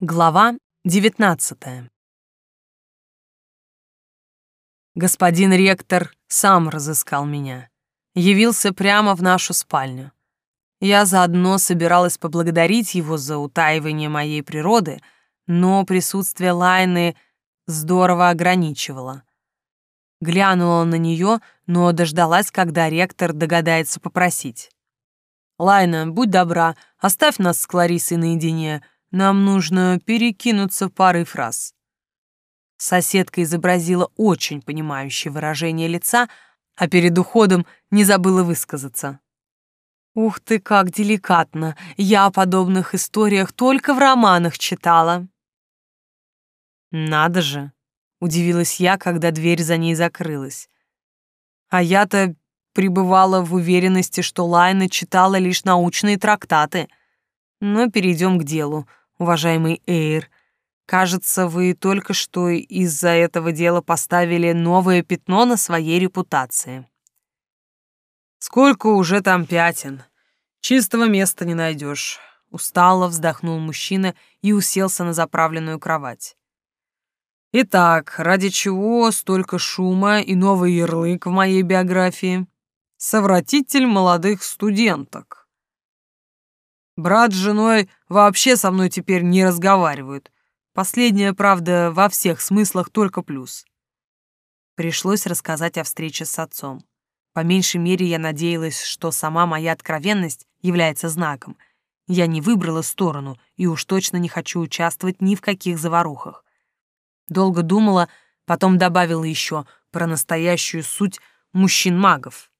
Глава 19 Господин ректор сам разыскал меня. Явился прямо в нашу спальню. Я заодно собиралась поблагодарить его за утаивание моей природы, но присутствие Лайны здорово ограничивало. Глянула на нее, но дождалась, когда ректор догадается попросить. «Лайна, будь добра, оставь нас с Кларисой наедине», нам нужно перекинуться парой фраз. Соседка изобразила очень понимающее выражение лица, а перед уходом не забыла высказаться. «Ух ты, как деликатно! Я о подобных историях только в романах читала». «Надо же!» — удивилась я, когда дверь за ней закрылась. А я-то пребывала в уверенности, что Лайна читала лишь научные трактаты. Но перейдем к делу уважаемый Эйр. Кажется, вы только что из-за этого дела поставили новое пятно на своей репутации. Сколько уже там пятен? Чистого места не найдешь. Устало вздохнул мужчина и уселся на заправленную кровать. Итак, ради чего столько шума и новый ярлык в моей биографии? Совратитель молодых студенток. Брат с женой вообще со мной теперь не разговаривают. Последняя, правда, во всех смыслах только плюс. Пришлось рассказать о встрече с отцом. По меньшей мере, я надеялась, что сама моя откровенность является знаком. Я не выбрала сторону и уж точно не хочу участвовать ни в каких заварухах. Долго думала, потом добавила еще про настоящую суть мужчин-магов.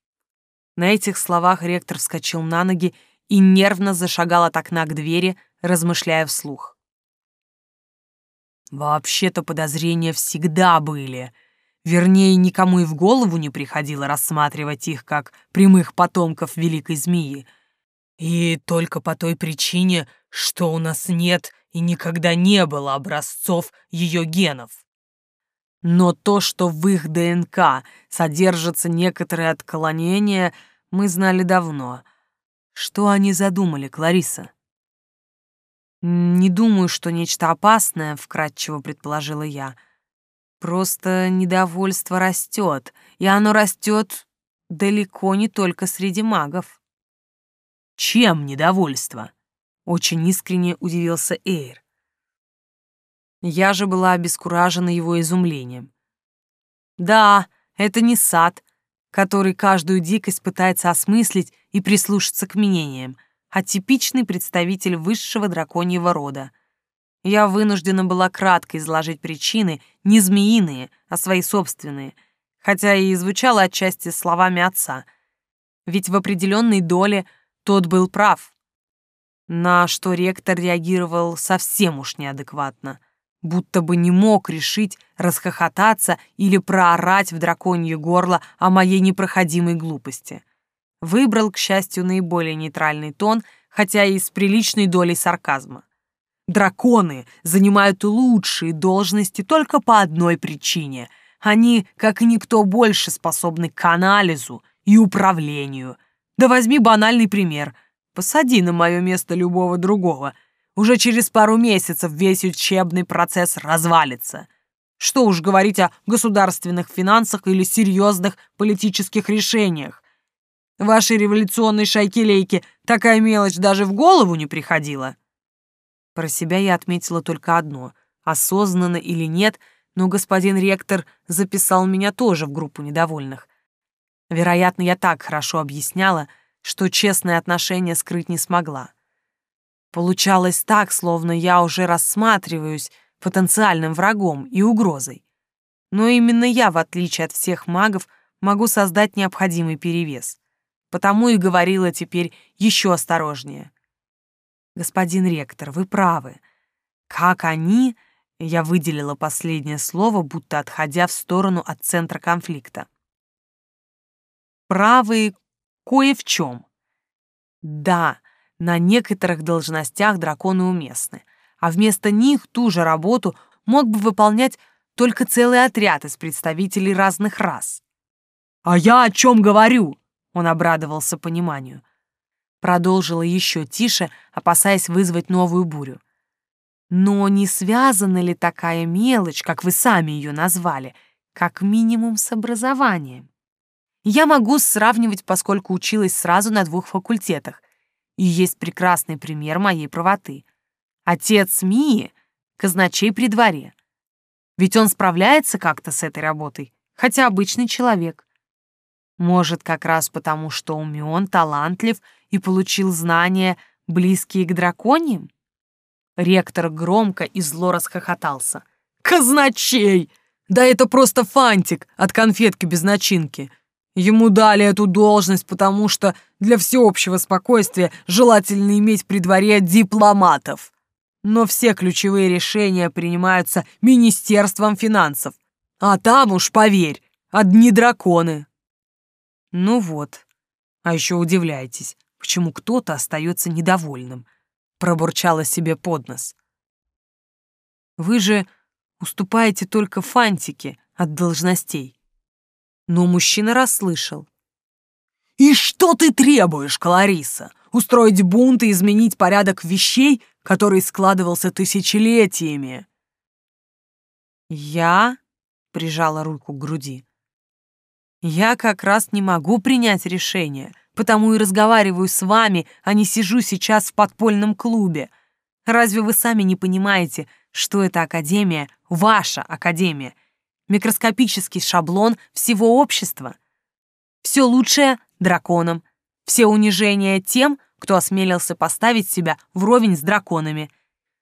На этих словах ректор вскочил на ноги и нервно зашагал от окна к двери, размышляя вслух. Вообще-то подозрения всегда были. Вернее, никому и в голову не приходило рассматривать их как прямых потомков великой змеи. И только по той причине, что у нас нет и никогда не было образцов ее генов. Но то, что в их ДНК содержатся некоторые отклонения, мы знали давно — что они задумали, Клариса? Не думаю, что нечто опасное, вкратчиво предположила я. Просто недовольство растет, и оно растет далеко не только среди магов. Чем недовольство? Очень искренне удивился Эйр. Я же была обескуражена его изумлением. Да, это не сад, который каждую дикость пытается осмыслить и прислушаться к мнениям, а типичный представитель высшего драконьего рода. Я вынуждена была кратко изложить причины, не змеиные, а свои собственные, хотя и звучало отчасти словами отца. Ведь в определенной доле тот был прав. На что ректор реагировал совсем уж неадекватно — будто бы не мог решить расхохотаться или проорать в драконье горло о моей непроходимой глупости. Выбрал, к счастью, наиболее нейтральный тон, хотя и с приличной долей сарказма. Драконы занимают лучшие должности только по одной причине. Они, как никто больше, способны к анализу и управлению. Да возьми банальный пример. Посади на мое место любого другого — уже через пару месяцев весь учебный процесс развалится. Что уж говорить о государственных финансах или серьезных политических решениях. Вашей революционной шайки-лейки такая мелочь даже в голову не приходила. Про себя я отметила только одно. Осознанно или нет, но господин ректор записал меня тоже в группу недовольных. Вероятно, я так хорошо объясняла, что честное отношение скрыть не смогла. Получалось так, словно я уже рассматриваюсь потенциальным врагом и угрозой. Но именно я, в отличие от всех магов, могу создать необходимый перевес. Потому и говорила теперь еще осторожнее. Господин ректор, вы правы. Как они... Я выделила последнее слово, будто отходя в сторону от центра конфликта. Правы кое в чем. Да, на некоторых должностях драконы уместны, а вместо них ту же работу мог бы выполнять только целый отряд из представителей разных рас. «А я о чем говорю?» — он обрадовался пониманию. Продолжила еще тише, опасаясь вызвать новую бурю. Но не связана ли такая мелочь, как вы сами ее назвали, как минимум с образованием? Я могу сравнивать, поскольку училась сразу на двух факультетах, и есть прекрасный пример моей правоты. Отец Мии — казначей при дворе. Ведь он справляется как-то с этой работой, хотя обычный человек. Может, как раз потому, что умен, талантлив и получил знания, близкие к драконьям? Ректор громко и зло расхохотался. «Казначей! Да это просто фантик от конфетки без начинки. Ему дали эту должность, потому что для всеобщего спокойствия желательно иметь при дворе дипломатов. Но все ключевые решения принимаются Министерством финансов. А там уж, поверь, одни драконы. Ну вот. А еще удивляйтесь, почему кто-то остается недовольным. Пробурчала себе под нос. Вы же уступаете только фантике от должностей. Но мужчина расслышал. «И что ты требуешь, Клариса? Устроить бунт и изменить порядок вещей, который складывался тысячелетиями?» «Я?» — прижала руку к груди. «Я как раз не могу принять решение, потому и разговариваю с вами, а не сижу сейчас в подпольном клубе. Разве вы сами не понимаете, что эта академия — ваша академия — микроскопический шаблон всего общества. Все лучшее — драконам, все унижения тем, кто осмелился поставить себя вровень с драконами.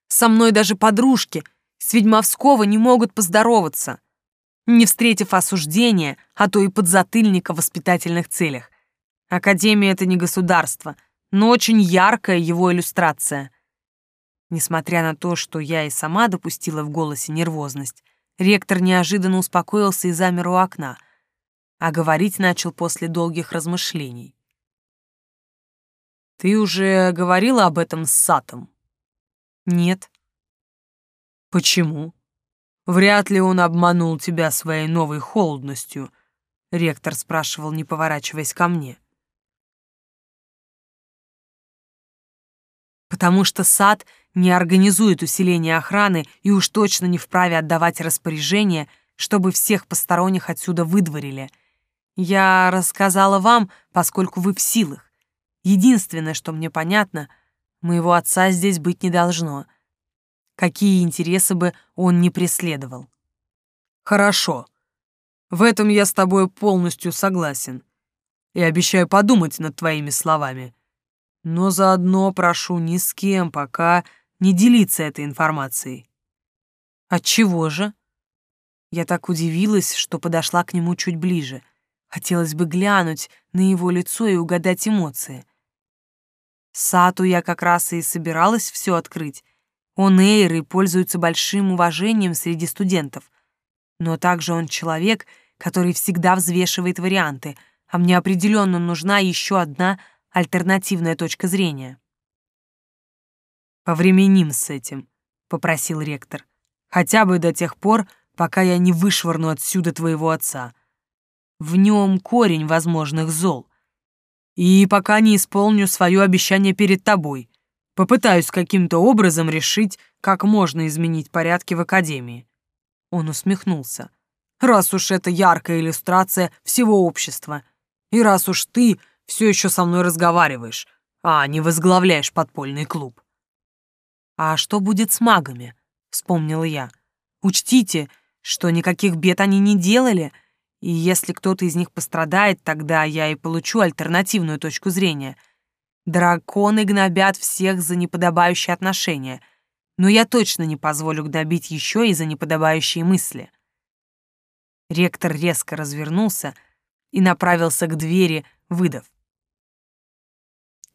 Со мной даже подружки с Ведьмовского не могут поздороваться, не встретив осуждения, а то и подзатыльника в воспитательных целях. Академия — это не государство, но очень яркая его иллюстрация. Несмотря на то, что я и сама допустила в голосе нервозность, Ректор неожиданно успокоился и замер у окна, а говорить начал после долгих размышлений. «Ты уже говорила об этом с Сатом?» «Нет». «Почему? Вряд ли он обманул тебя своей новой холодностью», — ректор спрашивал, не поворачиваясь ко мне. «Потому что Сад не организует усиление охраны и уж точно не вправе отдавать распоряжение, чтобы всех посторонних отсюда выдворили. Я рассказала вам, поскольку вы в силах. Единственное, что мне понятно, моего отца здесь быть не должно. Какие интересы бы он ни преследовал. Хорошо. В этом я с тобой полностью согласен. И обещаю подумать над твоими словами. Но заодно прошу ни с кем пока не делиться этой информацией. Отчего же? Я так удивилась, что подошла к нему чуть ближе. Хотелось бы глянуть на его лицо и угадать эмоции. Сату я как раз и собиралась все открыть. Он эйр и пользуется большим уважением среди студентов. Но также он человек, который всегда взвешивает варианты, а мне определенно нужна еще одна альтернативная точка зрения. «Повременим с этим», — попросил ректор. «Хотя бы до тех пор, пока я не вышвырну отсюда твоего отца. В нем корень возможных зол. И пока не исполню свое обещание перед тобой, попытаюсь каким-то образом решить, как можно изменить порядки в Академии». Он усмехнулся. «Раз уж это яркая иллюстрация всего общества, и раз уж ты все еще со мной разговариваешь, а не возглавляешь подпольный клуб». «А что будет с магами?» — вспомнила я. «Учтите, что никаких бед они не делали, и если кто-то из них пострадает, тогда я и получу альтернативную точку зрения. Драконы гнобят всех за неподобающие отношения, но я точно не позволю гнобить еще и за неподобающие мысли». Ректор резко развернулся и направился к двери, выдав.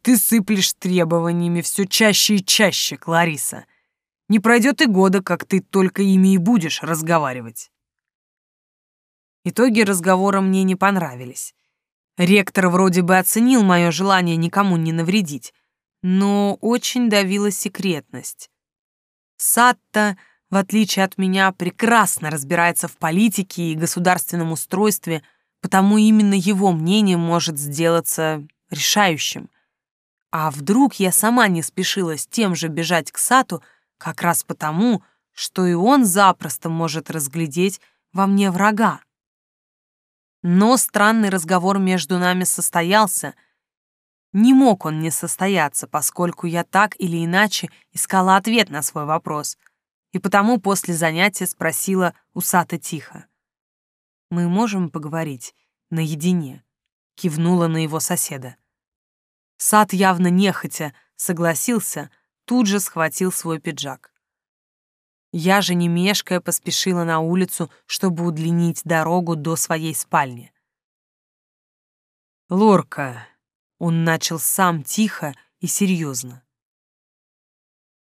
Ты сыплешь требованиями все чаще и чаще, Клариса. Не пройдет и года, как ты только ими и будешь разговаривать. Итоги разговора мне не понравились. Ректор вроде бы оценил мое желание никому не навредить, но очень давила секретность. Сатта, в отличие от меня, прекрасно разбирается в политике и государственном устройстве, потому именно его мнение может сделаться решающим — а вдруг я сама не спешила с тем же бежать к Сату, как раз потому, что и он запросто может разглядеть во мне врага. Но странный разговор между нами состоялся. Не мог он не состояться, поскольку я так или иначе искала ответ на свой вопрос, и потому после занятия спросила усато тихо. «Мы можем поговорить наедине?» — кивнула на его соседа. Сад явно нехотя согласился, тут же схватил свой пиджак. Я же, не мешкая, поспешила на улицу, чтобы удлинить дорогу до своей спальни. «Лорка», — он начал сам тихо и серьезно.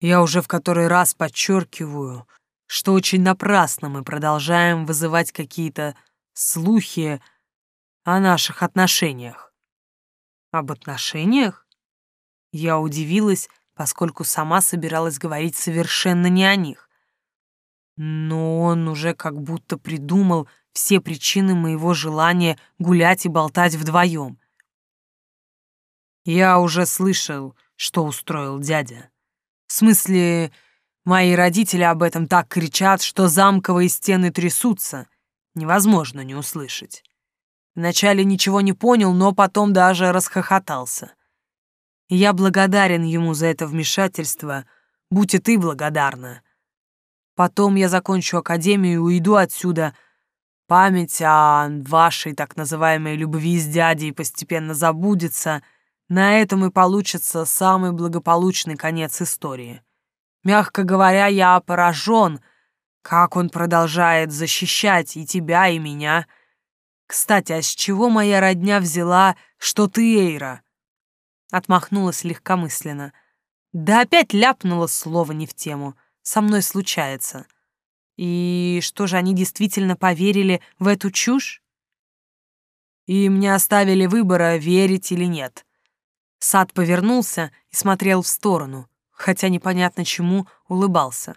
«Я уже в который раз подчеркиваю, что очень напрасно мы продолжаем вызывать какие-то слухи о наших отношениях». «Об отношениях?» Я удивилась, поскольку сама собиралась говорить совершенно не о них. Но он уже как будто придумал все причины моего желания гулять и болтать вдвоем. Я уже слышал, что устроил дядя. В смысле, мои родители об этом так кричат, что замковые стены трясутся. Невозможно не услышать. Вначале ничего не понял, но потом даже расхохотался. Я благодарен ему за это вмешательство, будь и ты благодарна. Потом я закончу академию и уйду отсюда. Память о вашей так называемой любви с дядей постепенно забудется. На этом и получится самый благополучный конец истории. Мягко говоря, я поражен, как он продолжает защищать и тебя, и меня. Кстати, а с чего моя родня взяла, что ты Эйра?» Отмахнулась легкомысленно. Да опять ляпнула слово не в тему со мной случается. И что же, они действительно поверили в эту чушь? И мне оставили выбора, верить или нет. Сад повернулся и смотрел в сторону, хотя непонятно чему улыбался.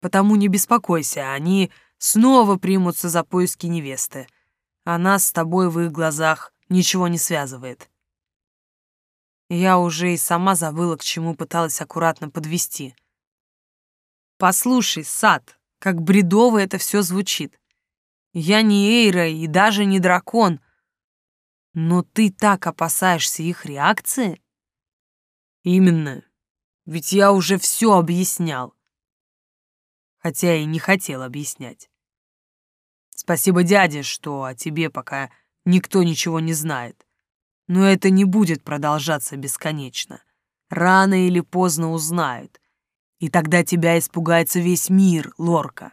Потому не беспокойся, они снова примутся за поиски невесты. А нас с тобой в их глазах ничего не связывает. Я уже и сама забыла, к чему пыталась аккуратно подвести. Послушай, Сад, как бредово это все звучит. Я не Эйра и даже не дракон. Но ты так опасаешься их реакции? Именно. Ведь я уже все объяснял. Хотя и не хотел объяснять. Спасибо дяде, что о тебе пока никто ничего не знает. Но это не будет продолжаться бесконечно. Рано или поздно узнают. И тогда тебя испугается весь мир, Лорка.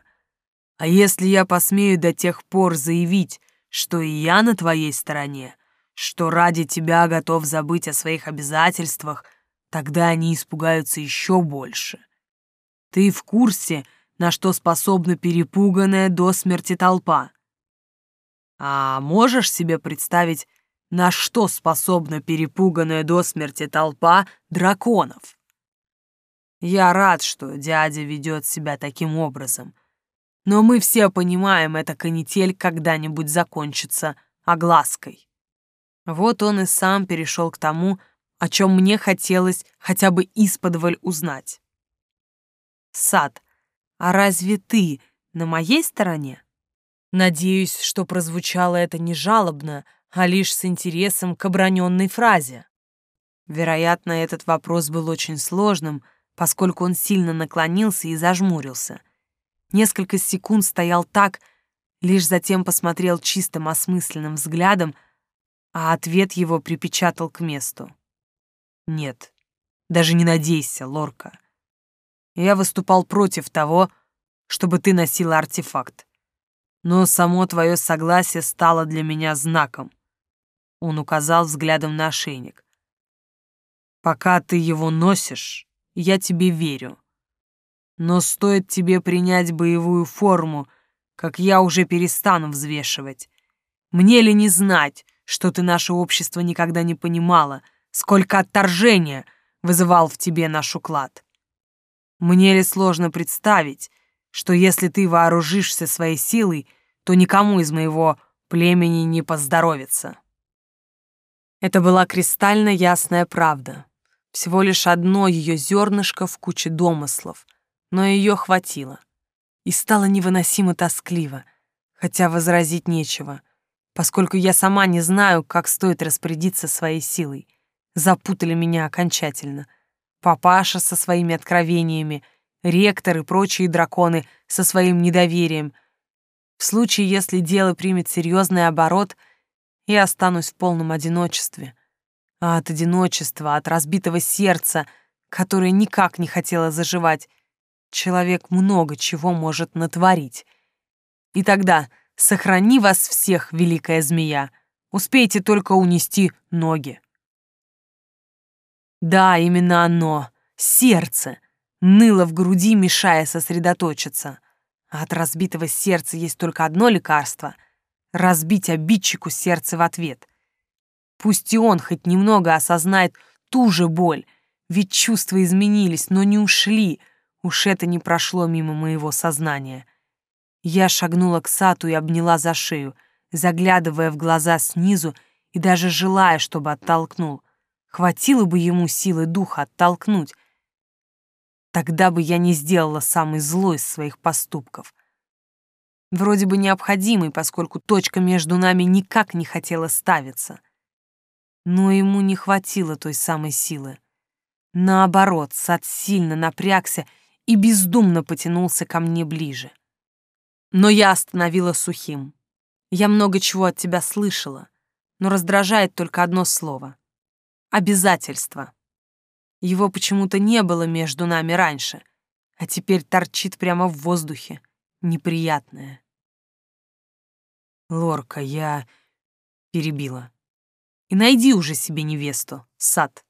А если я посмею до тех пор заявить, что и я на твоей стороне, что ради тебя готов забыть о своих обязательствах, тогда они испугаются еще больше. Ты в курсе, на что способна перепуганная до смерти толпа? А можешь себе представить, на что способна перепуганная до смерти толпа драконов? Я рад, что дядя ведет себя таким образом. Но мы все понимаем, эта канитель когда-нибудь закончится оглаской. Вот он и сам перешел к тому, о чем мне хотелось хотя бы исподволь узнать. Сад, а разве ты на моей стороне? Надеюсь, что прозвучало это не жалобно, а лишь с интересом к оброненной фразе. Вероятно, этот вопрос был очень сложным, поскольку он сильно наклонился и зажмурился. Несколько секунд стоял так, лишь затем посмотрел чистым осмысленным взглядом, а ответ его припечатал к месту. «Нет, даже не надейся, Лорка. Я выступал против того, чтобы ты носила артефакт. Но само твое согласие стало для меня знаком». Он указал взглядом на ошейник. «Пока ты его носишь, я тебе верю. Но стоит тебе принять боевую форму, как я уже перестану взвешивать. Мне ли не знать, что ты наше общество никогда не понимала, сколько отторжения вызывал в тебе наш уклад? Мне ли сложно представить, что если ты вооружишься своей силой, то никому из моего племени не поздоровится?» Это была кристально ясная правда. Всего лишь одно ее зернышко в куче домыслов, но ее хватило. И стало невыносимо тоскливо, хотя возразить нечего, поскольку я сама не знаю, как стоит распорядиться своей силой. Запутали меня окончательно. Папаша со своими откровениями, ректор и прочие драконы со своим недоверием. В случае, если дело примет серьезный оборот, я останусь в полном одиночестве. А от одиночества, от разбитого сердца, которое никак не хотело заживать, человек много чего может натворить. И тогда сохрани вас всех, великая змея, успейте только унести ноги. Да, именно оно, сердце, ныло в груди, мешая сосредоточиться. От разбитого сердца есть только одно лекарство — разбить обидчику сердце в ответ. Пусть и он хоть немного осознает ту же боль, ведь чувства изменились, но не ушли, уж это не прошло мимо моего сознания. Я шагнула к Сату и обняла за шею, заглядывая в глаза снизу и даже желая, чтобы оттолкнул. Хватило бы ему силы духа оттолкнуть. Тогда бы я не сделала самый злой из своих поступков. Вроде бы необходимый, поскольку точка между нами никак не хотела ставиться. Но ему не хватило той самой силы. Наоборот, Сад сильно напрягся и бездумно потянулся ко мне ближе. Но я остановила сухим. Я много чего от тебя слышала, но раздражает только одно слово — обязательство. Его почему-то не было между нами раньше, а теперь торчит прямо в воздухе, неприятное. Лорка, я перебила. И найди уже себе невесту, сад.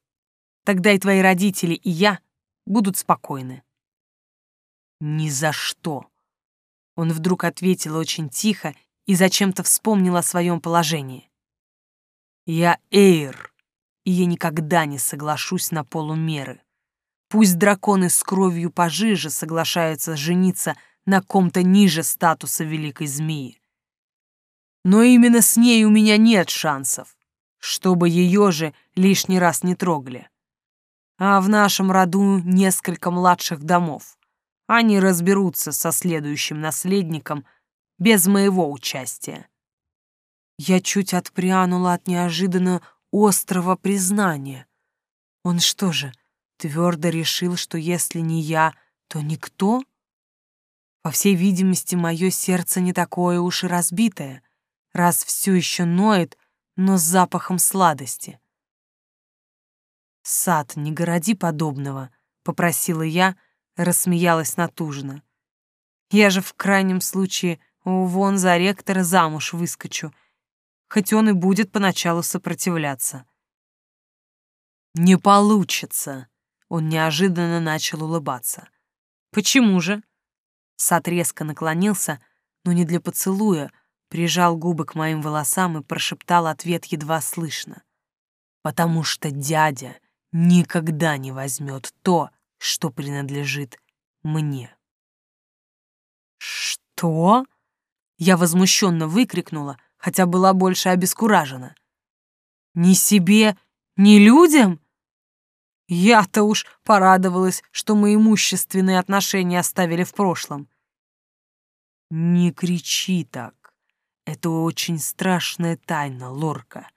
Тогда и твои родители, и я будут спокойны. Ни за что. Он вдруг ответил очень тихо и зачем-то вспомнил о своем положении. «Я Эйр, и я никогда не соглашусь на полумеры. Пусть драконы с кровью пожиже соглашаются жениться на ком-то ниже статуса великой змеи. Но именно с ней у меня нет шансов, чтобы ее же лишний раз не трогали. А в нашем роду несколько младших домов. Они разберутся со следующим наследником без моего участия. Я чуть отпрянула от неожиданно острого признания. Он что же, твердо решил, что если не я, то никто? По всей видимости, мое сердце не такое уж и разбитое, раз все еще ноет, но с запахом сладости. «Сад, не городи подобного», — попросила я, — рассмеялась натужно. Я же в крайнем случае вон за ректора замуж выскочу, хоть он и будет поначалу сопротивляться. «Не получится!» — он неожиданно начал улыбаться. «Почему же?» Сад резко наклонился, но не для поцелуя, прижал губы к моим волосам и прошептал ответ едва слышно. «Потому что дядя никогда не возьмет то, что принадлежит мне. «Что?» Я возмущенно выкрикнула, хотя была больше обескуражена. «Ни себе, ни людям?» Я-то уж порадовалась, что мы имущественные отношения оставили в прошлом. «Не кричи так. Это очень страшная тайна, Лорка.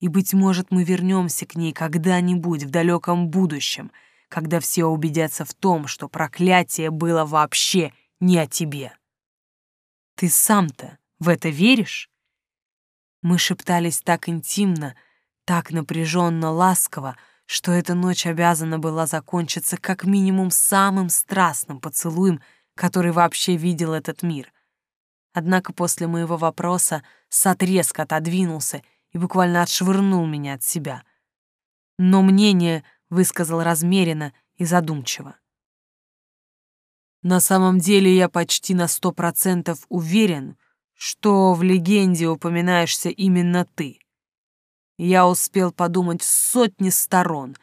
И, быть может, мы вернемся к ней когда-нибудь в далеком будущем, когда все убедятся в том, что проклятие было вообще не о тебе. Ты сам-то в это веришь? Мы шептались так интимно, так напряженно ласково, что эта ночь обязана была закончиться как минимум самым страстным поцелуем, который вообще видел этот мир. Однако после моего вопроса Сад резко отодвинулся и буквально отшвырнул меня от себя. Но мнение высказал размеренно и задумчиво. На самом деле я почти на сто процентов уверен, что в легенде упоминаешься именно ты. Я успел подумать сотни сторон,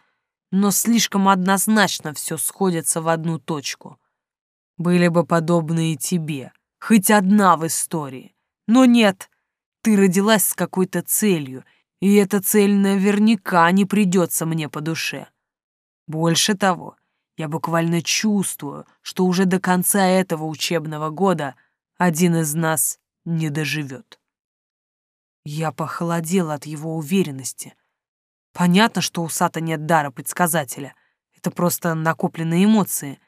но слишком однозначно все сходится в одну точку. Были бы подобные тебе, хоть одна в истории. Но нет, ты родилась с какой-то целью, и эта цель наверняка не придется мне по душе. Больше того, я буквально чувствую, что уже до конца этого учебного года один из нас не доживет. Я похолодела от его уверенности. Понятно, что у Сата нет дара предсказателя. Это просто накопленные эмоции.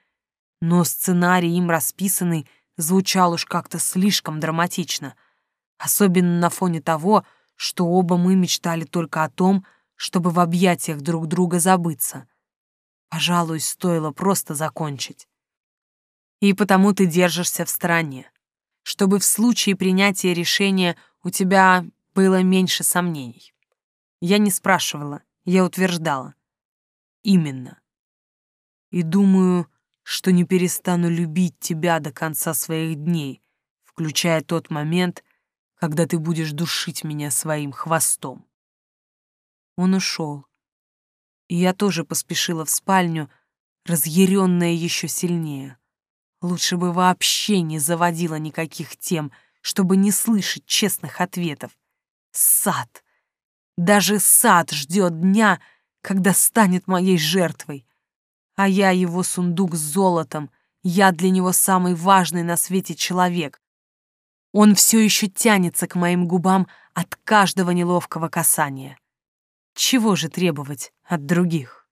Но сценарий им расписанный звучал уж как-то слишком драматично. Особенно на фоне того, что оба мы мечтали только о том, чтобы в объятиях друг друга забыться. Пожалуй, стоило просто закончить. И потому ты держишься в стороне, чтобы в случае принятия решения у тебя было меньше сомнений. Я не спрашивала, я утверждала. Именно. И думаю, что не перестану любить тебя до конца своих дней, включая тот момент, когда ты будешь душить меня своим хвостом. Он ушел, и я тоже поспешила в спальню, разъяренная еще сильнее. Лучше бы вообще не заводила никаких тем, чтобы не слышать честных ответов. Сад. Даже сад ждет дня, когда станет моей жертвой. А я его сундук с золотом, я для него самый важный на свете человек. Он все еще тянется к моим губам от каждого неловкого касания. Чего же требовать от других?